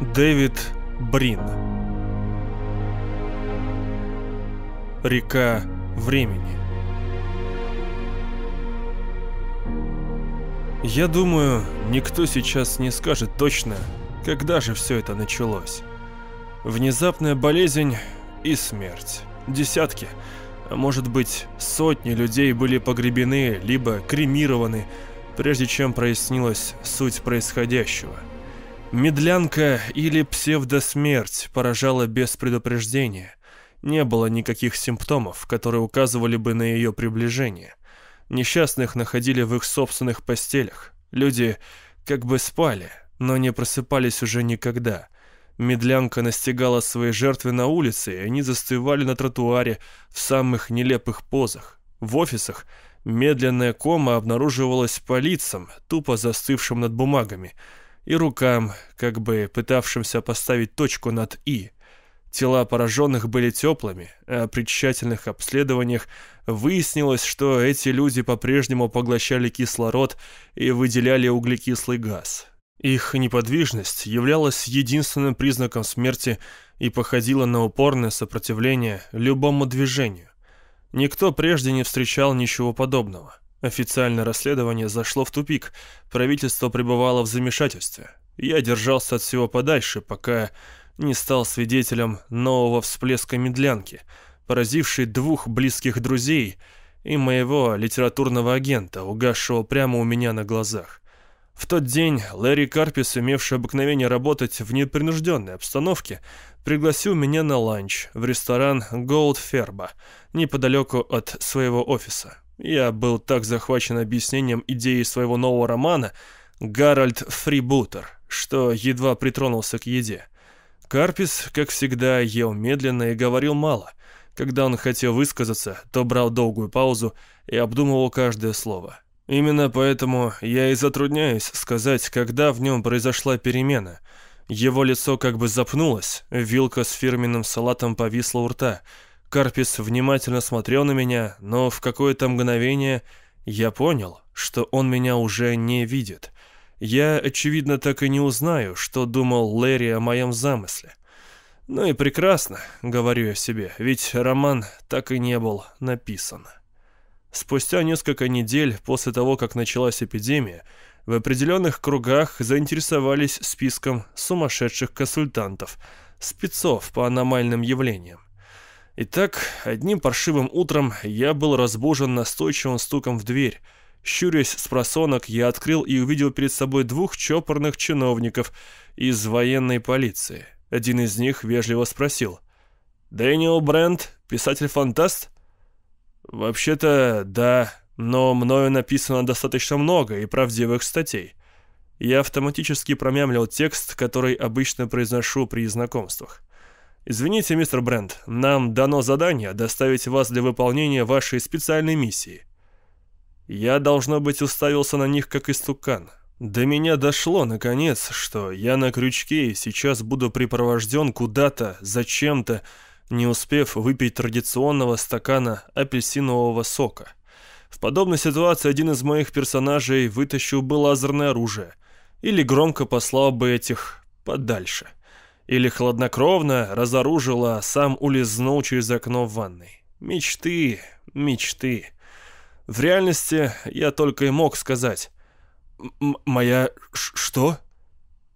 Дэвид Брин Река времени Я думаю, никто сейчас не скажет точно, когда же все это началось. Внезапная болезнь и смерть. Десятки, а может быть сотни людей были погребены либо кремированы, прежде чем прояснилась суть происходящего. Медлянка или псевдосмерть поражала без предупреждения. Не было никаких симптомов, которые указывали бы на ее приближение. Несчастных находили в их собственных постелях. Люди как бы спали, но не просыпались уже никогда. Медлянка настигала свои жертвы на улице, и они застывали на тротуаре в самых нелепых позах. В офисах медленная кома обнаруживалась по лицам, тупо застывшим над бумагами, и рукам, как бы пытавшимся поставить точку над «и». Тела пораженных были теплыми, а при тщательных обследованиях выяснилось, что эти люди по-прежнему поглощали кислород и выделяли углекислый газ. Их неподвижность являлась единственным признаком смерти и походила на упорное сопротивление любому движению. Никто прежде не встречал ничего подобного. Официальное расследование зашло в тупик, правительство пребывало в замешательстве. Я держался от всего подальше, пока не стал свидетелем нового всплеска медлянки, поразившей двух близких друзей и моего литературного агента, угасшего прямо у меня на глазах. В тот день Лэри Карпис, имевший обыкновение работать в непринужденной обстановке, пригласил меня на ланч в ресторан Голдферба, неподалеку от своего офиса. Я был так захвачен объяснением идеи своего нового романа «Гарольд Фрибутер», что едва притронулся к еде. Карпис, как всегда, ел медленно и говорил мало. Когда он хотел высказаться, то брал долгую паузу и обдумывал каждое слово. Именно поэтому я и затрудняюсь сказать, когда в нем произошла перемена. Его лицо как бы запнулось, вилка с фирменным салатом повисла у рта. Карпис внимательно смотрел на меня, но в какое-то мгновение я понял, что он меня уже не видит. Я, очевидно, так и не узнаю, что думал Лэри о моем замысле. Ну и прекрасно, говорю я себе, ведь роман так и не был написан. Спустя несколько недель после того, как началась эпидемия, в определенных кругах заинтересовались списком сумасшедших консультантов, спецов по аномальным явлениям. Итак, одним паршивым утром я был разбужен настойчивым стуком в дверь, Щурясь с просонок, я открыл и увидел перед собой двух чопорных чиновников из военной полиции. Один из них вежливо спросил. «Дэниел Брент, писатель-фантаст?» «Вообще-то, да, но мною написано достаточно много и правдивых статей. Я автоматически промямлил текст, который обычно произношу при знакомствах. «Извините, мистер Брент, нам дано задание доставить вас для выполнения вашей специальной миссии. Я, должно быть, уставился на них как истукан. До меня дошло, наконец, что я на крючке и сейчас буду припровожден куда-то, зачем-то, не успев выпить традиционного стакана апельсинового сока. В подобной ситуации один из моих персонажей вытащил бы лазерное оружие или громко послал бы этих подальше. Или хладнокровно разоружил, а сам улизнул через окно в ванной. Мечты, мечты. В реальности я только и мог сказать «Моя... что?»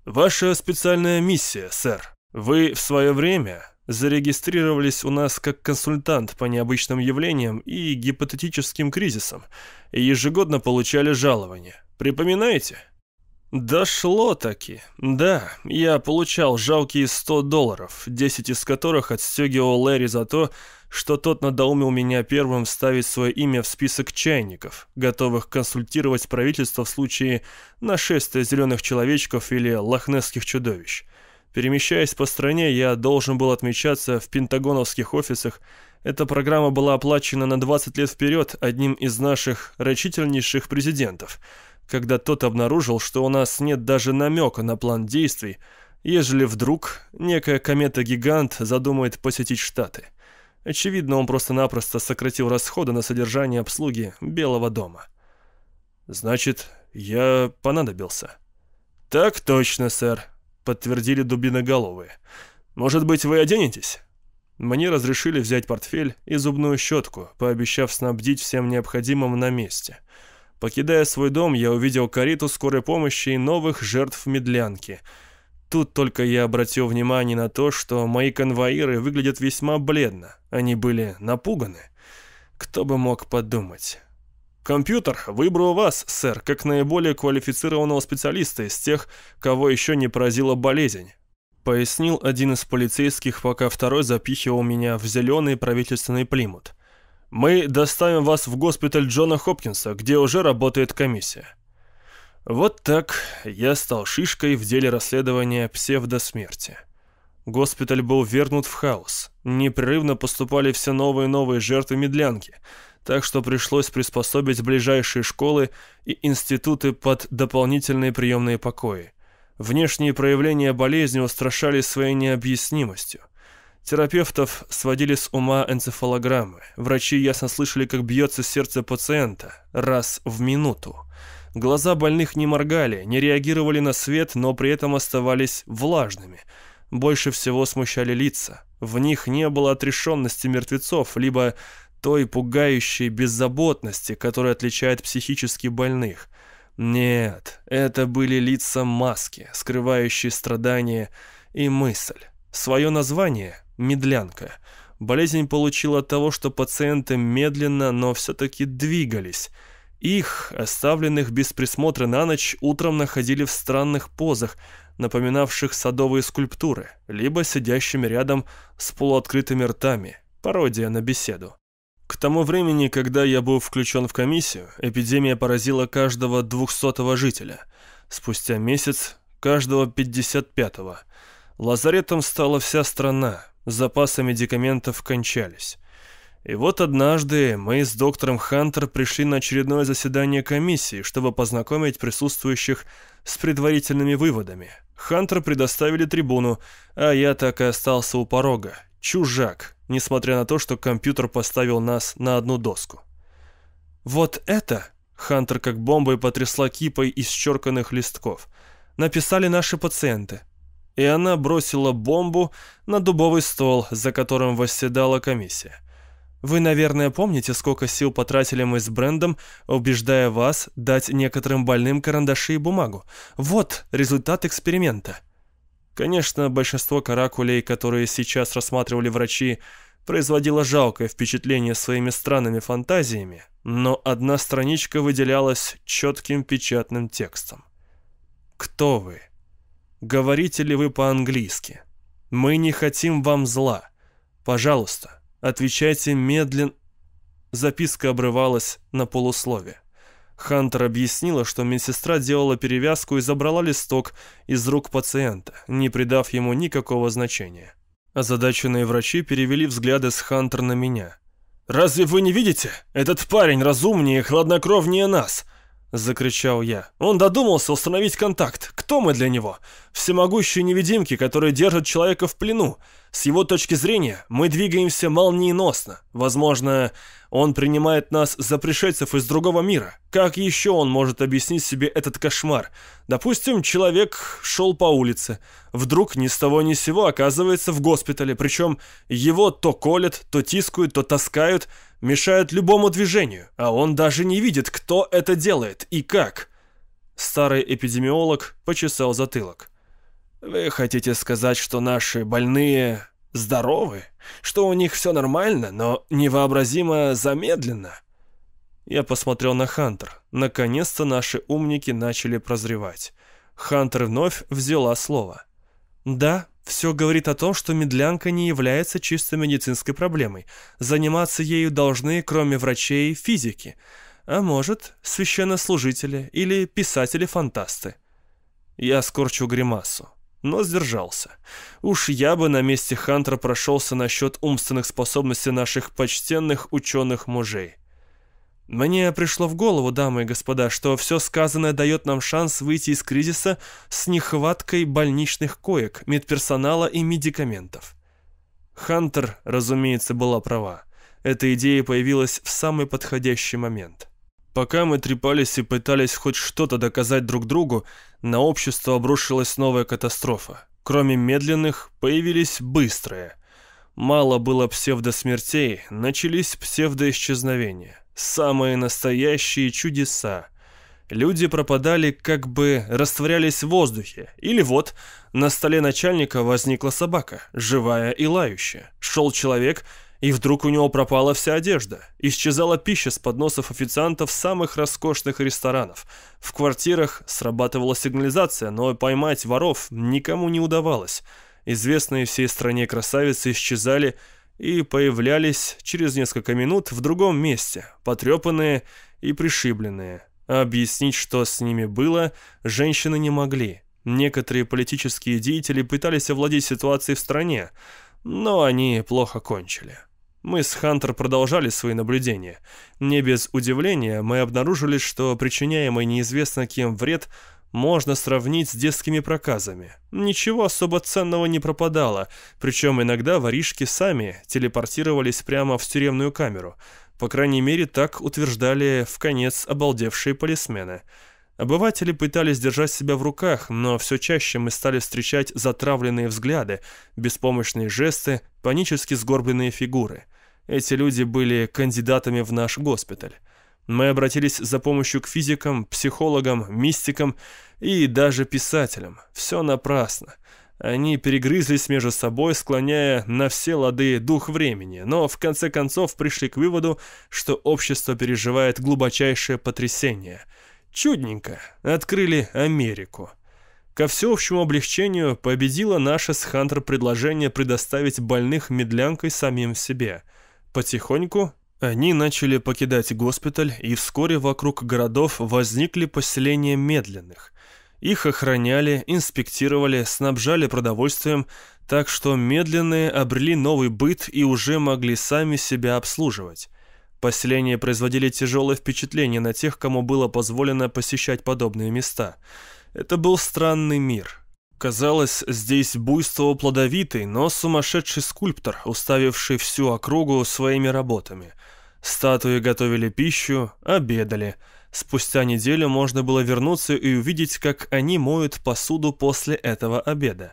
«Ваша специальная миссия, сэр. Вы в свое время зарегистрировались у нас как консультант по необычным явлениям и гипотетическим кризисам и ежегодно получали жалование. Припоминаете?» «Дошло таки. Да, я получал жалкие 100 долларов, 10 из которых отстегивал Лэри за то, что тот надоумил меня первым вставить свое имя в список чайников, готовых консультировать правительство в случае нашествия зеленых человечков или лохнесских чудовищ. Перемещаясь по стране, я должен был отмечаться в пентагоновских офисах. Эта программа была оплачена на 20 лет вперед одним из наших рачительнейших президентов, когда тот обнаружил, что у нас нет даже намека на план действий, ежели вдруг некая комета-гигант задумает посетить Штаты. Очевидно, он просто-напросто сократил расходы на содержание обслуги Белого дома. Значит, я понадобился. Так точно, сэр. подтвердили дубиноголовые. «Может быть, вы оденетесь?» Мне разрешили взять портфель и зубную щетку, пообещав снабдить всем необходимым на месте. Покидая свой дом, я увидел карету скорой помощи и новых жертв медлянки. Тут только я обратил внимание на то, что мои конвоиры выглядят весьма бледно. Они были напуганы. Кто бы мог подумать. Компьютер выбрал вас, сэр, как наиболее квалифицированного специалиста из тех, кого еще не поразила болезнь. Пояснил один из полицейских, пока второй запихивал меня в зеленый правительственный плимут. Мы доставим вас в госпиталь Джона Хопкинса, где уже работает комиссия. Вот так я стал шишкой в деле расследования псевдосмерти. Госпиталь был вернут в хаос. Непрерывно поступали все новые и новые жертвы медлянки, так что пришлось приспособить ближайшие школы и институты под дополнительные приемные покои. Внешние проявления болезни устрашали своей необъяснимостью. Терапевтов сводили с ума энцефалограммы. Врачи ясно слышали, как бьется сердце пациента. Раз в минуту. Глаза больных не моргали, не реагировали на свет, но при этом оставались влажными. Больше всего смущали лица. В них не было отрешенности мертвецов, либо той пугающей беззаботности, которая отличает психически больных. Нет, это были лица маски, скрывающие страдания и мысль. Свое название – медлянка. Болезнь получила от того, что пациенты медленно, но все-таки двигались. Их, оставленных без присмотра на ночь, утром находили в странных позах, напоминавших садовые скульптуры, либо сидящими рядом с полуоткрытыми ртами, пародия на беседу. К тому времени, когда я был включен в комиссию, эпидемия поразила каждого двухсотого жителя. Спустя месяц – каждого пятьдесят пятого. Лазаретом стала вся страна, запасы медикаментов кончались. И вот однажды мы с доктором Хантер пришли на очередное заседание комиссии, чтобы познакомить присутствующих с предварительными выводами. Хантер предоставили трибуну, а я так и остался у порога, чужак, несмотря на то, что компьютер поставил нас на одну доску. «Вот это...» — Хантер как бомбой потрясла кипой исчерканных листков. «Написали наши пациенты». И она бросила бомбу на дубовый стол, за которым восседала комиссия. Вы, наверное, помните, сколько сил потратили мы с брендом, убеждая вас дать некоторым больным карандаши и бумагу. Вот результат эксперимента. Конечно, большинство каракулей, которые сейчас рассматривали врачи, производило жалкое впечатление своими странными фантазиями, но одна страничка выделялась четким печатным текстом. «Кто вы? Говорите ли вы по-английски? Мы не хотим вам зла. Пожалуйста, отвечайте медленно...» Записка обрывалась на полуслове. Хантер объяснила, что медсестра делала перевязку и забрала листок из рук пациента, не придав ему никакого значения. Озадаченные врачи перевели взгляды с Хантер на меня. «Разве вы не видите? Этот парень разумнее и хладнокровнее нас!» Закричал я. «Он додумался установить контакт. Кто мы для него? Всемогущие невидимки, которые держат человека в плену. С его точки зрения мы двигаемся молниеносно. Возможно, он принимает нас за пришельцев из другого мира. Как еще он может объяснить себе этот кошмар? Допустим, человек шел по улице. Вдруг ни с того ни сего оказывается в госпитале. Причем его то колят, то тискают, то таскают, мешают любому движению. А он даже не видит, кто это делает и как. Старый эпидемиолог почесал затылок. Вы хотите сказать, что наши больные здоровы? Что у них все нормально, но невообразимо замедленно? Я посмотрел на Хантер. Наконец-то наши умники начали прозревать. Хантер вновь взяла слово. «Да, все говорит о том, что медлянка не является чисто медицинской проблемой. Заниматься ею должны, кроме врачей, физики. А может, священнослужители или писатели-фантасты». Я скорчу гримасу но сдержался. Уж я бы на месте Хантера прошелся насчет умственных способностей наших почтенных ученых-мужей. Мне пришло в голову, дамы и господа, что все сказанное дает нам шанс выйти из кризиса с нехваткой больничных коек, медперсонала и медикаментов. Хантер, разумеется, была права. Эта идея появилась в самый подходящий момент. Пока мы трепались и пытались хоть что-то доказать друг другу, на общество обрушилась новая катастрофа. Кроме медленных, появились быстрые. Мало было псевдосмертей, начались псевдоисчезновения. Самые настоящие чудеса. Люди пропадали, как бы растворялись в воздухе. Или вот, на столе начальника возникла собака, живая и лающая. Шел человек, и вдруг у него пропала вся одежда. Исчезала пища с подносов официантов самых роскошных ресторанов. В квартирах срабатывала сигнализация, но поймать воров никому не удавалось. Известные всей стране красавицы исчезали и появлялись через несколько минут в другом месте, потрепанные и пришибленные. Объяснить, что с ними было, женщины не могли. Некоторые политические деятели пытались овладеть ситуацией в стране, но они плохо кончили. Мы с Хантер продолжали свои наблюдения. Не без удивления мы обнаружили, что причиняемый неизвестно кем вред можно сравнить с детскими проказами. Ничего особо ценного не пропадало, причем иногда воришки сами телепортировались прямо в тюремную камеру. По крайней мере, так утверждали в конец обалдевшие полисмены. Обыватели пытались держать себя в руках, но все чаще мы стали встречать затравленные взгляды, беспомощные жесты, панически сгорбленные фигуры. Эти люди были кандидатами в наш госпиталь. Мы обратились за помощью к физикам, психологам, мистикам и даже писателям. Все напрасно. Они перегрызлись между собой, склоняя на все лады дух времени, но в конце концов пришли к выводу, что общество переживает глубочайшее потрясение. Чудненько. Открыли Америку. Ко всеобщему облегчению победило наше с Хантер предложение предоставить больных медлянкой самим себе. Потихоньку они начали покидать госпиталь, и вскоре вокруг городов возникли поселения медленных. Их охраняли, инспектировали, снабжали продовольствием, так что медленные обрели новый быт и уже могли сами себя обслуживать. Поселения производили тяжелое впечатление на тех, кому было позволено посещать подобные места. Это был странный мир. Казалось, здесь буйствовал плодовитый, но сумасшедший скульптор, уставивший всю округу своими работами. Статуи готовили пищу, обедали – Спустя неделю можно было вернуться и увидеть, как они моют посуду после этого обеда.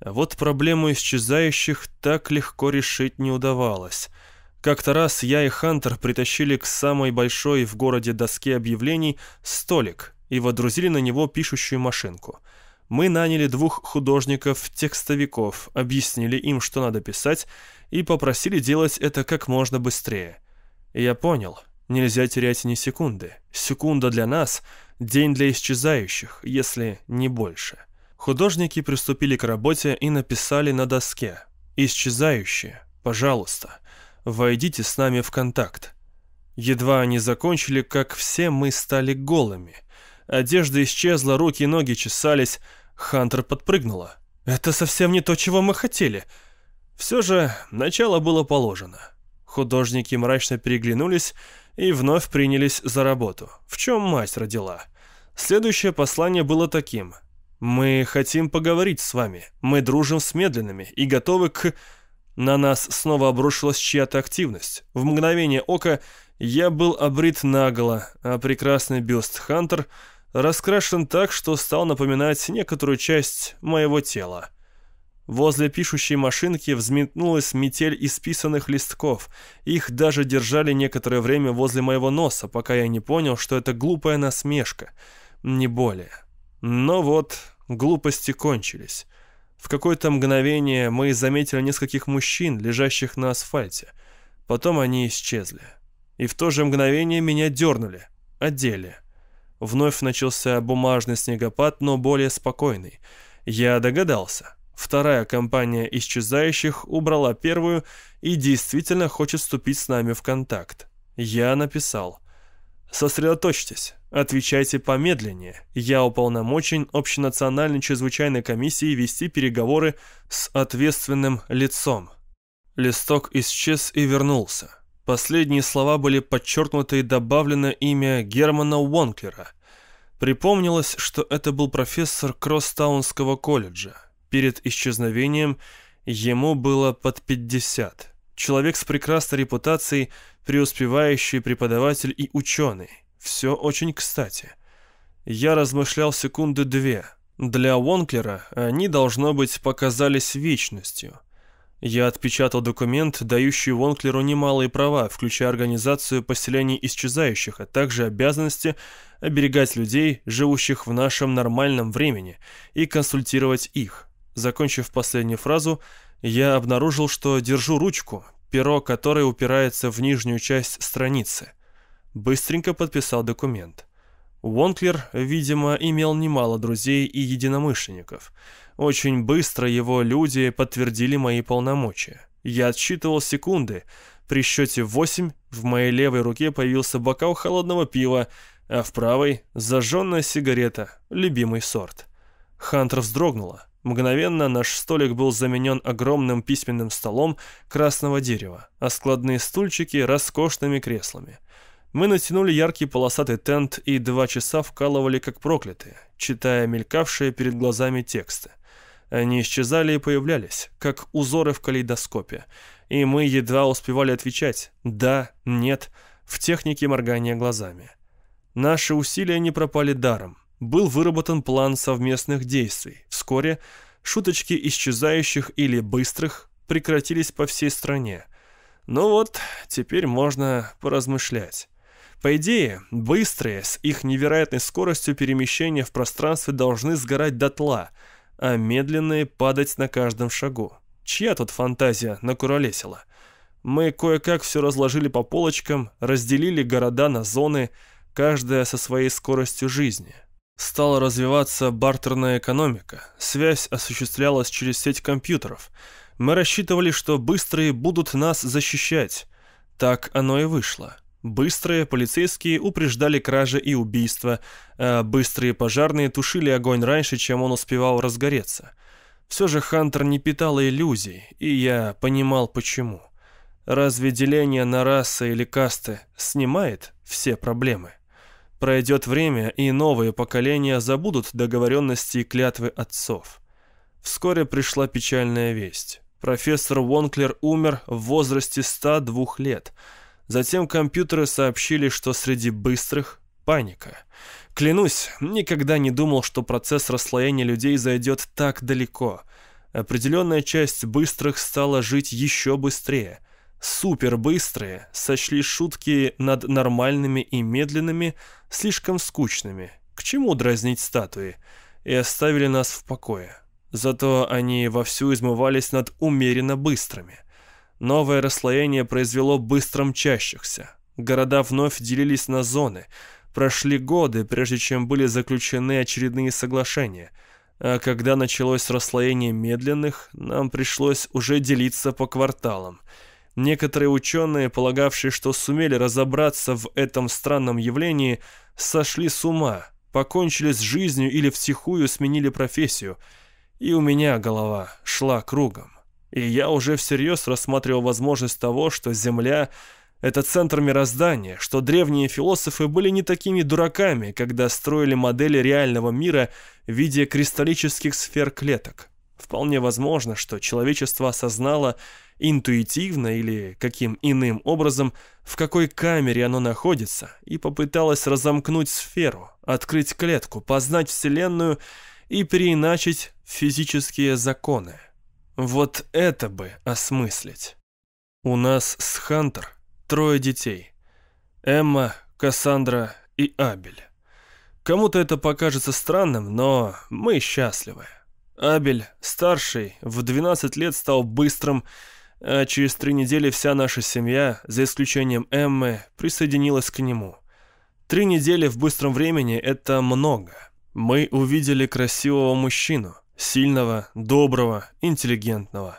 вот проблему исчезающих так легко решить не удавалось. Как-то раз я и Хантер притащили к самой большой в городе доске объявлений столик и водрузили на него пишущую машинку. Мы наняли двух художников-текстовиков, объяснили им, что надо писать, и попросили делать это как можно быстрее. Я понял — Нельзя терять ни секунды. Секунда для нас – день для исчезающих, если не больше. Художники приступили к работе и написали на доске «Исчезающие, пожалуйста, войдите с нами в контакт». Едва они закончили, как все мы стали голыми. Одежда исчезла, руки и ноги чесались. Хантер подпрыгнула. «Это совсем не то, чего мы хотели». Все же начало было положено. Художники мрачно переглянулись и вновь принялись за работу. В чем мать родила? Следующее послание было таким. «Мы хотим поговорить с вами. Мы дружим с медленными и готовы к...» На нас снова обрушилась чья-то активность. В мгновение ока я был обрит наголо, а прекрасный бюст Хантер раскрашен так, что стал напоминать некоторую часть моего тела. Возле пишущей машинки взметнулась метель исписанных листков. Их даже держали некоторое время возле моего носа, пока я не понял, что это глупая насмешка. Не более. Но вот, глупости кончились. В какое-то мгновение мы заметили нескольких мужчин, лежащих на асфальте. Потом они исчезли. И в то же мгновение меня дернули, одели. Вновь начался бумажный снегопад, но более спокойный. Я догадался. Вторая компания исчезающих убрала первую и действительно хочет вступить с нами в контакт. Я написал. Сосредоточьтесь, отвечайте помедленнее. Я уполномочен общенациональной чрезвычайной комиссии вести переговоры с ответственным лицом. Листок исчез и вернулся. Последние слова были подчеркнуты и добавлено имя Германа Уонклера. Припомнилось, что это был профессор Кросстаунского колледжа. Перед исчезновением ему было под 50. Человек с прекрасной репутацией, преуспевающий преподаватель и ученый. Все очень кстати. Я размышлял секунды две. Для Уонклера они, должно быть, показались вечностью. Я отпечатал документ, дающий Вонклеру немалые права, включая организацию поселений исчезающих, а также обязанности оберегать людей, живущих в нашем нормальном времени, и консультировать их. Закончив последнюю фразу, я обнаружил, что держу ручку, перо которой упирается в нижнюю часть страницы. Быстренько подписал документ. Вонклер, видимо, имел немало друзей и единомышленников – очень быстро его люди подтвердили мои полномочия. Я отсчитывал секунды. При счете 8 в моей левой руке появился бокал холодного пива, а в правой — зажженная сигарета, любимый сорт. Хантер вздрогнула. Мгновенно наш столик был заменен огромным письменным столом красного дерева, а складные стульчики — роскошными креслами. Мы натянули яркий полосатый тент и два часа вкалывали как проклятые, читая мелькавшие перед глазами тексты. Они исчезали и появлялись, как узоры в калейдоскопе. И мы едва успевали отвечать «да», «нет» в технике моргания глазами. Наши усилия не пропали даром. Был выработан план совместных действий. Вскоре шуточки исчезающих или быстрых прекратились по всей стране. Ну вот, теперь можно поразмышлять. По идее, быстрые с их невероятной скоростью перемещения в пространстве должны сгорать дотла – а медленные падать на каждом шагу. Чья тут фантазия накуролесила? Мы кое-как все разложили по полочкам, разделили города на зоны, каждая со своей скоростью жизни. Стала развиваться бартерная экономика, связь осуществлялась через сеть компьютеров. Мы рассчитывали, что быстрые будут нас защищать. Так оно и вышло. Быстрые полицейские упреждали кражи и убийства, а быстрые пожарные тушили огонь раньше, чем он успевал разгореться. Все же Хантер не питал иллюзий, и я понимал почему. Разве деление на расы или касты снимает все проблемы? Пройдет время, и новые поколения забудут договоренности и клятвы отцов. Вскоре пришла печальная весть. Профессор Вонклер умер в возрасте 102 лет – Затем компьютеры сообщили, что среди быстрых паника. Клянусь, никогда не думал, что процесс расслоения людей зайдет так далеко. Определенная часть быстрых стала жить еще быстрее. Супербыстрые сочли шутки над нормальными и медленными слишком скучными. К чему дразнить статуи? И оставили нас в покое. Зато они вовсю измывались над умеренно быстрыми – Новое расслоение произвело быстро мчащихся. Города вновь делились на зоны. Прошли годы, прежде чем были заключены очередные соглашения. А когда началось расслоение медленных, нам пришлось уже делиться по кварталам. Некоторые ученые, полагавшие, что сумели разобраться в этом странном явлении, сошли с ума, покончили с жизнью или втихую сменили профессию. И у меня голова шла кругом. И я уже всерьез рассматривал возможность того, что Земля — это центр мироздания, что древние философы были не такими дураками, когда строили модели реального мира в виде кристаллических сфер клеток. Вполне возможно, что человечество осознало интуитивно или каким иным образом, в какой камере оно находится, и попыталось разомкнуть сферу, открыть клетку, познать Вселенную и переиначить физические законы. Вот это бы осмыслить. У нас с Хантер трое детей. Эмма, Кассандра и Абель. Кому-то это покажется странным, но мы счастливы. Абель, старший, в 12 лет стал быстрым, а через три недели вся наша семья, за исключением Эммы, присоединилась к нему. Три недели в быстром времени – это много. Мы увидели красивого мужчину, Сильного, доброго, интеллигентного.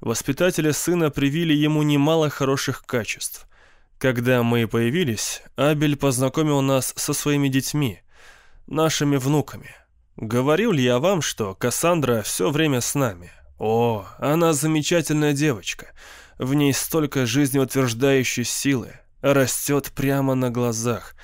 Воспитатели сына привили ему немало хороших качеств. Когда мы появились, Абель познакомил нас со своими детьми, нашими внуками. Говорил ли я вам, что Кассандра все время с нами? О, она замечательная девочка. В ней столько жизнеутверждающей силы. Растет прямо на глазах.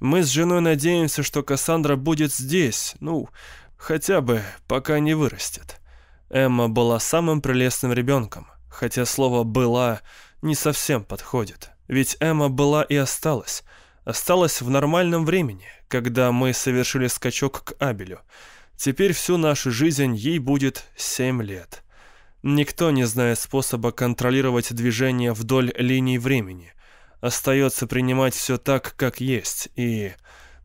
Мы с женой надеемся, что Кассандра будет здесь, ну, Хотя бы, пока не вырастет. Эмма была самым прелестным ребенком, хотя слово «была» не совсем подходит. Ведь Эмма была и осталась. осталась в нормальном времени, когда мы совершили скачок к Абелю. Теперь всю нашу жизнь ей будет 7 лет. Никто не знает способа контролировать движение вдоль линий времени. Остается принимать все так, как есть, и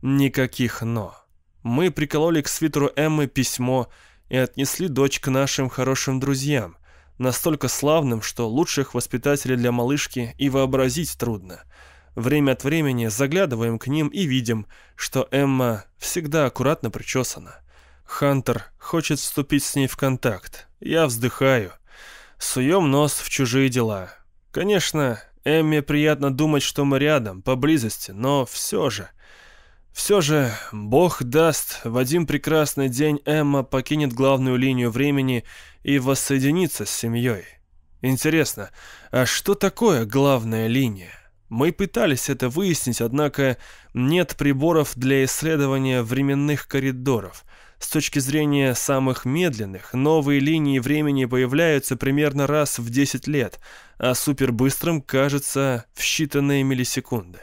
никаких «но». Мы прикололи к свитеру Эммы письмо и отнесли дочь к нашим хорошим друзьям, настолько славным, что лучших воспитателей для малышки и вообразить трудно. Время от времени заглядываем к ним и видим, что Эмма всегда аккуратно причесана. Хантер хочет вступить с ней в контакт. Я вздыхаю. Суем нос в чужие дела. Конечно, Эмме приятно думать, что мы рядом, поблизости, но все же... Все же, бог даст, в один прекрасный день Эмма покинет главную линию времени и воссоединится с семьей. Интересно, а что такое главная линия? Мы пытались это выяснить, однако нет приборов для исследования временных коридоров. С точки зрения самых медленных, новые линии времени появляются примерно раз в 10 лет, а супербыстрым кажется в считанные миллисекунды.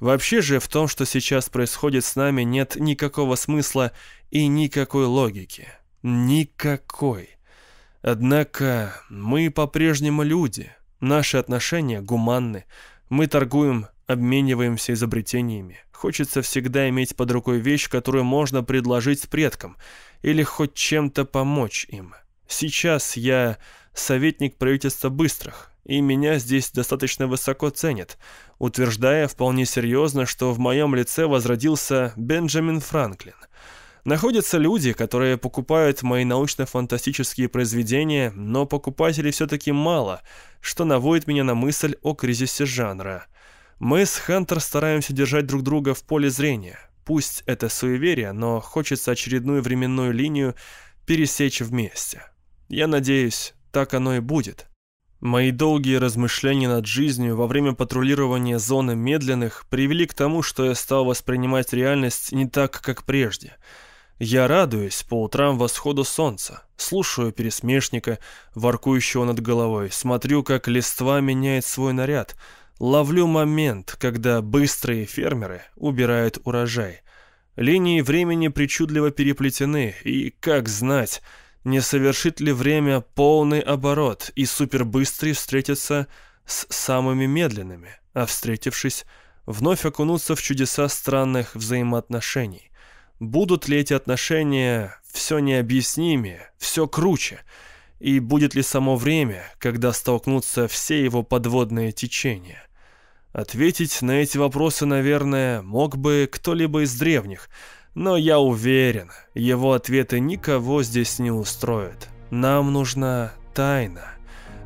Вообще же в том, что сейчас происходит с нами, нет никакого смысла и никакой логики. Никакой. Однако мы по-прежнему люди. Наши отношения гуманны. Мы торгуем, обмениваемся изобретениями. Хочется всегда иметь под рукой вещь, которую можно предложить предкам, или хоть чем-то помочь им. Сейчас я советник правительства быстрых, и меня здесь достаточно высоко ценят, утверждая вполне серьезно, что в моем лице возродился Бенджамин Франклин. Находятся люди, которые покупают мои научно-фантастические произведения, но покупателей все-таки мало, что наводит меня на мысль о кризисе жанра – мы с Хантер стараемся держать друг друга в поле зрения. Пусть это суеверие, но хочется очередную временную линию пересечь вместе. Я надеюсь, так оно и будет. Мои долгие размышления над жизнью во время патрулирования зоны медленных привели к тому, что я стал воспринимать реальность не так, как прежде. Я радуюсь по утрам восходу солнца, слушаю пересмешника, воркующего над головой, смотрю, как листва меняет свой наряд — Ловлю момент, когда быстрые фермеры убирают урожай. Линии времени причудливо переплетены, и, как знать, не совершит ли время полный оборот, и супербыстрые встретятся с самыми медленными, а встретившись, вновь окунутся в чудеса странных взаимоотношений. Будут ли эти отношения все необъяснимее, все круче, и будет ли само время, когда столкнутся все его подводные течения? Ответить на эти вопросы, наверное, мог бы кто-либо из древних, но я уверен, его ответы никого здесь не устроят. Нам нужна тайна.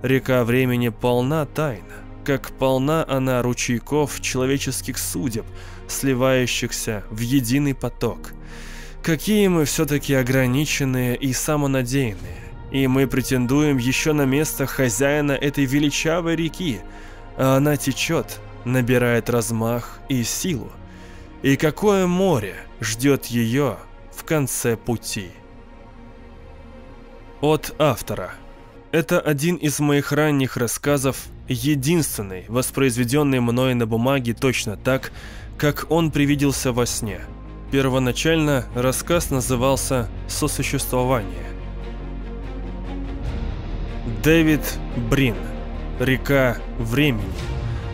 Река времени полна тайна, как полна она ручейков человеческих судеб, сливающихся в единый поток. Какие мы все-таки ограниченные и самонадеянные. И мы претендуем еще на место хозяина этой величавой реки, а она течет набирает размах и силу. И какое море ждет ее в конце пути. От автора. Это один из моих ранних рассказов, единственный, воспроизведенный мной на бумаге точно так, как он привиделся во сне. Первоначально рассказ назывался «Сосуществование». Дэвид Брин. Река времени.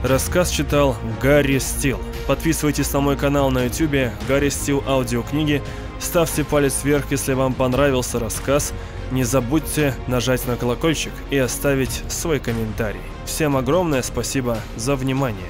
Рассказ читал Гарри Стил. Подписывайтесь на мой канал на YouTube Гарри Стил аудиокниги. Ставьте палец вверх, если вам понравился рассказ. Не забудьте нажать на колокольчик и оставить свой комментарий. Всем огромное спасибо за внимание.